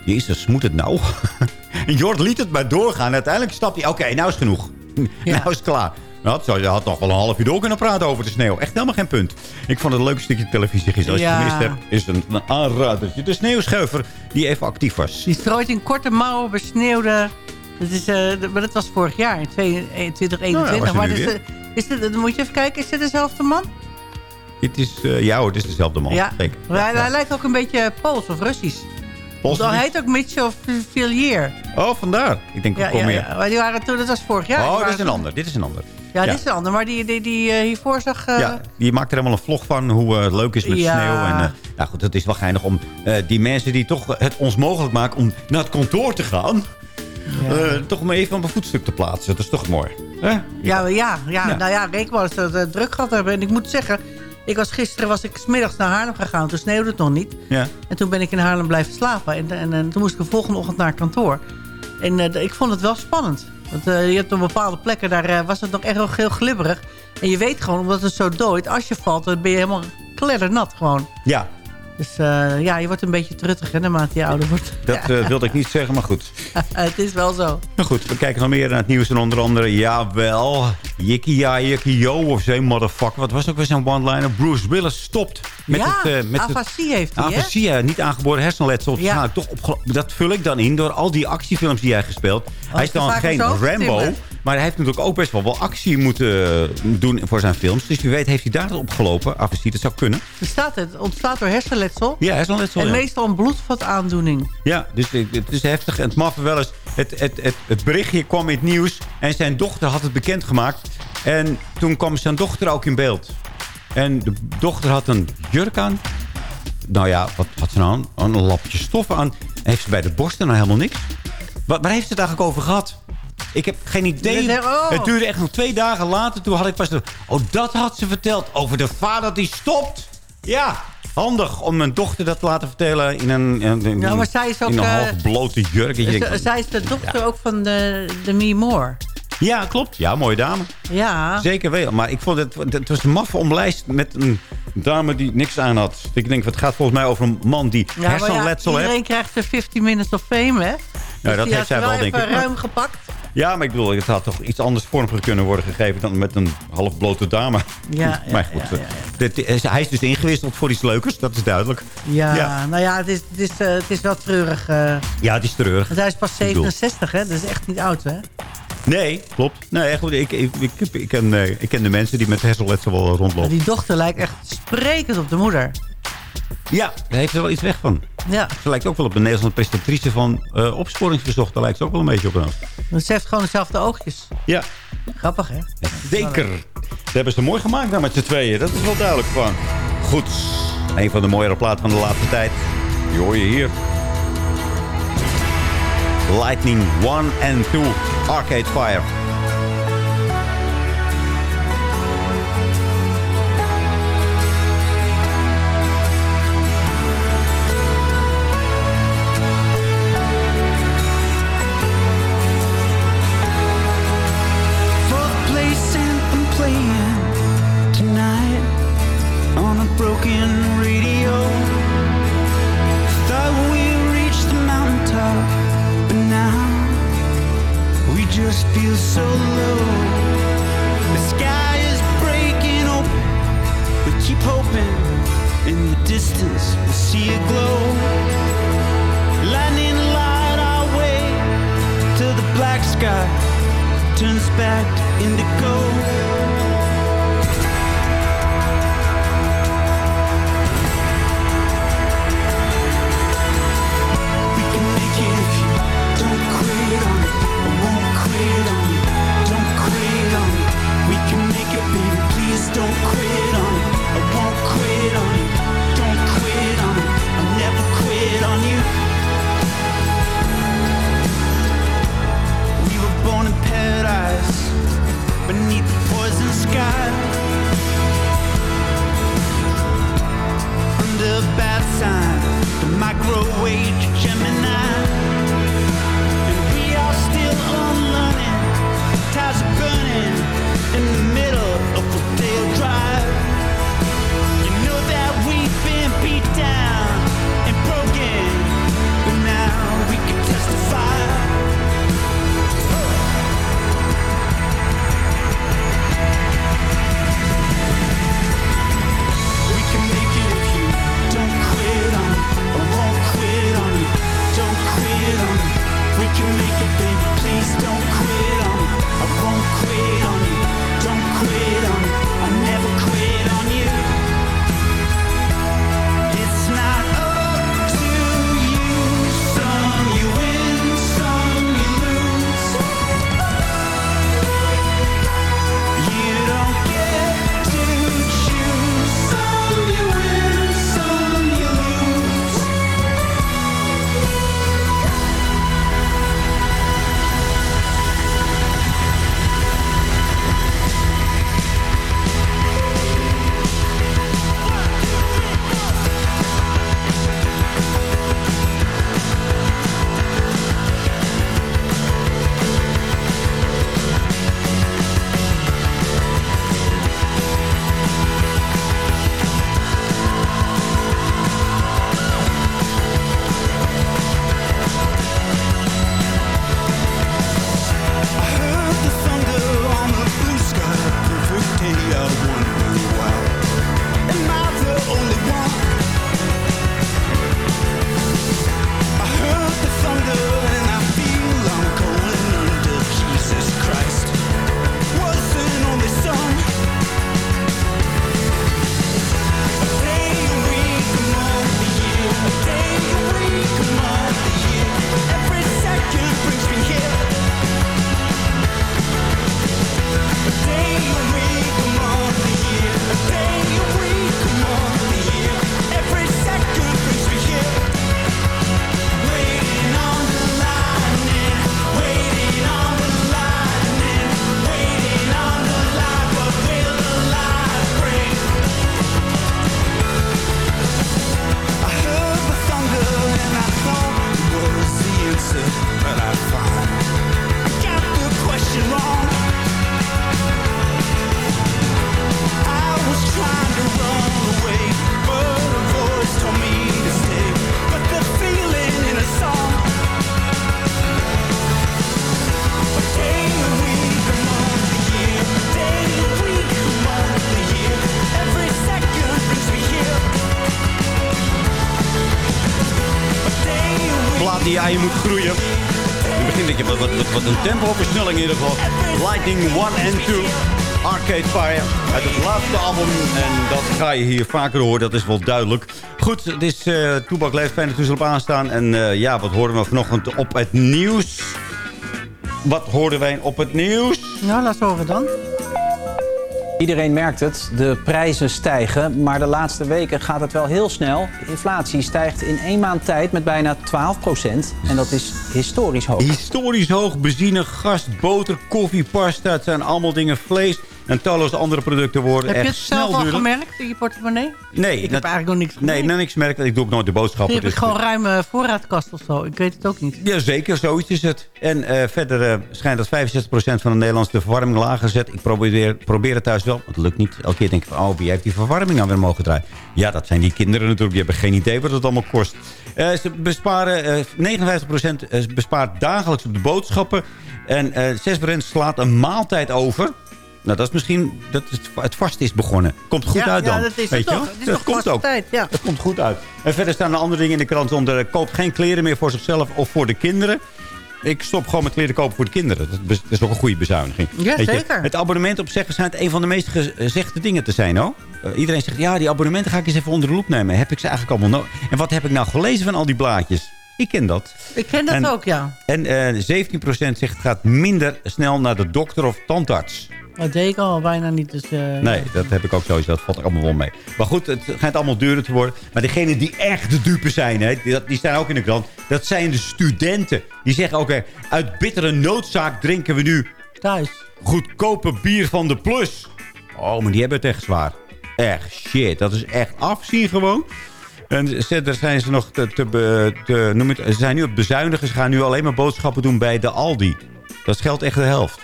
Jezus, moet het nou? en Jord liet het maar doorgaan. En uiteindelijk stapte hij, oké, nou is genoeg. Nou is het klaar. Nou, je had nog wel een half uur door kunnen praten over de sneeuw. Echt helemaal geen punt. Ik vond het een leuk stukje televisie gisteren. Als je Ja. het gemist hebt, is het een, aanradertje. De sneeuwschuiver die even actief was. Die strooit in korte mouwen besneeuwde... Dat is, eh, maar dat was vorig jaar, in eh, 2021. Nou ja, was er maar nu dus, weer. eh, is dit, dan moet je even kijken, is dit dezelfde man? Het is, eh, ja hoor, het is dezelfde man. ja. Zeker. Maar Hij, hij lijkt ook een beetje Pools of Russisch. Dan heet ook Mitchell Villiers. Oh, vandaar. Ik denk, Ja, kom ja, meer. ja, maar die waren toen, dat was vorig jaar. Oh, dit waren is een ander. Dit is een ander. Ja, dit is een ander. Maar die, die, die eh, hiervoor zag... eh, Ja, die maakt er helemaal een vlog van hoe eh, het leuk is met sneeuw. En, nou goed, het is wel geinig om die mensen die toch het ons mogelijk maken om naar het kantoor te gaan... toch maar even op een voetstuk te plaatsen. Dat is toch mooi. Hè? Ja, ja, ja, Ja. nou ja, maar eens dat druk gehad hebben. En ik moet zeggen, ik was gisteren was ik 's middags naar Haarlem gegaan. Toen sneeuwde het nog niet. Ja. En toen ben ik in Haarlem blijven slapen. En, en, en toen moest ik de volgende ochtend naar kantoor. En eh, ik vond het wel spannend. Want eh, je hebt op bepaalde plekken, daar eh, was het nog echt heel glibberig. En je weet gewoon, omdat het zo dooit, als je valt, dan ben je helemaal kleddernat gewoon. Ja, Dus eh, ja, je wordt een beetje truttig hè, naarmate je ouder wordt. dat eh, wilde ik niet zeggen, maar goed. het is wel zo. Nou goed, we kijken nog meer naar het nieuws. En onder andere, jawel, Jikkie ja, Jikkie yo of zo, motherfucker. Wat was ook weer zo'n one-liner? Bruce Willis stopt. Met ja, het, eh, met het- afasie heeft hij? Afasie, niet aangeboren hersenletsel. Ja. Ja. Toch dat vul ik dan in door al die actiefilms die hij heeft gespeeld. hij is dan geen Rambo. Maar hij heeft natuurlijk ook best wel wel actie moeten doen voor zijn films. Dus wie weet heeft hij daar het opgelopen. Afasie, dat zou kunnen. Er staat het, ontstaat door hersenletsel. Ja, hersenletsel, En ja. meestal een bloedvataandoening. Ja, dus het het is heftig. En het maffe wel eens. Het, het, het, het berichtje kwam in het nieuws. En zijn dochter had het bekendgemaakt. En toen kwam zijn dochter ook in beeld. En de dochter had een jurk aan. Nou ja, wat had ze nou aan? Een lapje stof aan. En heeft ze bij de borsten nou helemaal niks? Waar, waar heeft ze het eigenlijk over gehad? Ik heb geen idee. Oh. Het duurde echt nog twee dagen later. Toen had ik pas... de- Oh, dat had ze verteld. Over de vader die stopt. Ja, handig om mijn dochter dat te laten vertellen in een, in, in- Ja, maar zij is ook, in een eh, half blote jurk. Denkt, zij is de dochter ook van de, de Mee Moore. ja, klopt. Ja, mooie dame. Ja. Zeker wel. Maar ik vond het, het was een maffe omlijst met een dame die niks aan had. Ik denk, het gaat volgens mij over een man die Ja, maar ja, hersenletsel iedereen heeft. krijgt de 50 Minutes of Fame, hè? Dus dat heeft zij wel, denk ik. ruim gepakt. Ja, maar ik bedoel, het had toch iets anders vorm kunnen worden gegeven dan met een half blote dame. Ja, maar goed, ja, dit is- hij is dus ingewisseld voor iets leukers, dat is duidelijk. Ja, nou ja, het is, het is, eh, het is wel treurig. eh, Ja, het is terug. want hij is pas Ik bedoel- 67, hè? Dat is echt niet oud, hè? Nee, klopt. Nee, goed, ik, ik, ik, ik, ken, eh, ik ken de mensen die met hersenletsel wel rondlopen. die dochter lijkt echt sprekend op de moeder. Ja, daar heeft er wel iets weg van. Ja, Ze lijkt ook wel op de Nederlandse presentatrice van eh Opsporingsverzocht. Daar lijkt ze ook wel een beetje op want ze heeft gewoon dezelfde oogjes. Ja, Grappig, hè? zeker. Dat hebben ze mooi gemaakt daar met z'n tweeën. Dat is wel duidelijk van. Goed. Een van de mooiere platen van de laatste tijd. Die hoor je hier. Lightning 1 en 2. Arcade Fire. backed indigo. Lightning 1 en 2. Arcade Fire. Uit het laatste album. En dat ga je hier vaker horen, dat is wel duidelijk. Goed, het is eh Toebak Leeft. Fijn dat u op aanstaan. En eh, ja, wat hoorden we vanochtend op het nieuws? Wat hoorden wij op het nieuws? Nou, laat horen dan. Iedereen merkt het, de prijzen stijgen, maar de laatste weken gaat het wel heel snel. De inflatie stijgt in één maand tijd met bijna 12% en dat is historisch hoog. Historisch hoog. Benzine, gas, boter, koffie, pasta. Het zijn allemaal dingen vlees. En talloze andere producten worden Heb je echt het zelf al gemerkt in je portemonnee? Nee. Ik heb eigenlijk nog niks Nee, nou, niks merk. Ik doe ook nooit de boodschappen. Heb ik dus- gewoon ruime voorraadkast of zo? Ik weet het ook niet. Jazeker, zoiets is het. En eh, verder eh, schijnt dat 65% van de Nederlanders de verwarming lager zet. Ik probeer, probeer het thuis wel, want het lukt niet. Elke keer denk ik van, oh, wie heeft die verwarming nou weer mogen draaien? Ja, dat zijn die kinderen natuurlijk. Die hebben geen idee wat het allemaal kost. Eh, ze besparen, eh 59% bespaart dagelijks op de boodschappen. En eh 6% slaat een maaltijd over. Nou, dat is misschien dat het, het vast is begonnen. Komt goed Ja, uit dan. ja, dat is het weet je toch. Het is dat toch komt ook. tijd, ja. Dat komt goed uit. En verder staan er andere dingen in de krant onder. eh, Koop geen kleren meer voor zichzelf of voor de kinderen. Ik stop gewoon met kleren kopen voor de kinderen. Dat is, ook een goede bezuiniging. Ja, Weet je, zeker. Het abonnement op zich schijnt een van de meest gezegde dingen te zijn. Hoor. Eh, iedereen zegt, ja, die abonnementen ga ik eens even onder de loep nemen. Heb ik ze eigenlijk allemaal nodig? En wat heb ik nou gelezen van al die blaadjes? Ik ken dat. Ik ken dat En- ook, ja. En eh 17% zegt het gaat minder snel naar de dokter of tandarts. Dat deed ik al bijna niet. Dus, eh, Nee, dat heb ik ook sowieso. Dat valt allemaal wel mee. Maar goed, het schijnt allemaal duurder te worden. Maar degenen die echt de dupe zijn, hè, die, die staan ook in de krant. Dat zijn de studenten. Die zeggen ook, hè, uit bittere noodzaak drinken we nu... Thuis. Goedkope bier van de Plus. Oh, maar die hebben het echt zwaar. Echt shit. Dat is echt afzien gewoon. En verder zijn ze nog te, te, be- te noem het, ze zijn nu op bezuinigen. Ze gaan nu alleen maar boodschappen doen bij de Aldi. Dat geldt echt de helft.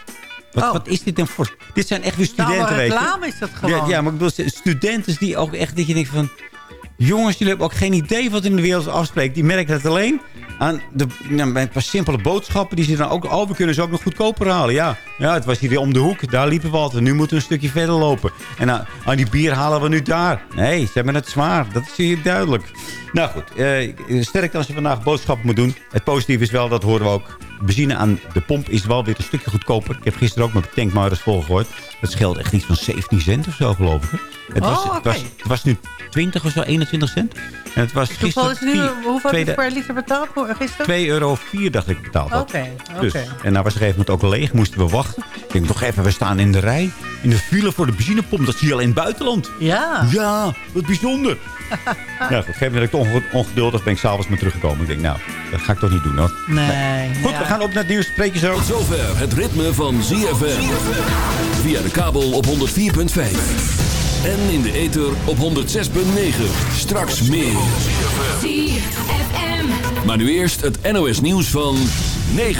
Wat, wat is dit dan voor... Dit zijn echt weer studenten, Oh. Nou, reclame is dat gewoon. Ja, ja, maar ik bedoel, studenten die ook echt... Dat je denkt van... Jongens, jullie hebben ook geen idee wat in de wereld afspreekt. Die merken het alleen aan de, nou, bij een paar simpele boodschappen. Die ze dan ook... Oh, we kunnen ze ook nog goedkoper halen. Ja, ja het was hier om de hoek. Daar liepen we altijd. Nu moeten we een stukje verder lopen. En aan, aan die bier halen we nu daar. Nee, ze hebben het zwaar. Dat is hier duidelijk. Nou goed, eh, sterk als je vandaag boodschappen moet doen. Het positieve is wel, dat horen we ook. Benzine aan de pomp is wel weer een stukje goedkoper. Ik heb gisteren ook mijn tankmaris volgegooid. Dat scheelt echt iets van 17 cent of zo, geloof ik. Het, was, Oh, het, was, het was nu 20 of zo, 21 cent. En het was Hoeveel gisteren is nu? vier- Hoeveel heb je tweede- per liter betaald gisteren? 2,04 euro dacht ik betaald had. Oké, oké. Dus, en nou was op een gegeven moment ook leeg, moesten we wachten. Ik denk toch even, we staan in de rij. In de file voor de benzinepomp, dat zie je al in het buitenland. Ja. Ja, wat bijzonder. ja, goed, op een gegeven moment ben ik ongeduldig, ben ik s'avonds maar teruggekomen. Ik denk, nou, dat ga ik toch niet doen hoor. Nee. Goed, ja. we gaan op naar het nieuws. Spreek je zo. Tot zover het ritme van ZFM. Via de kabel op 104.5. En in de ether op 106.9. Straks meer. Maar nu eerst het NOS nieuws van 9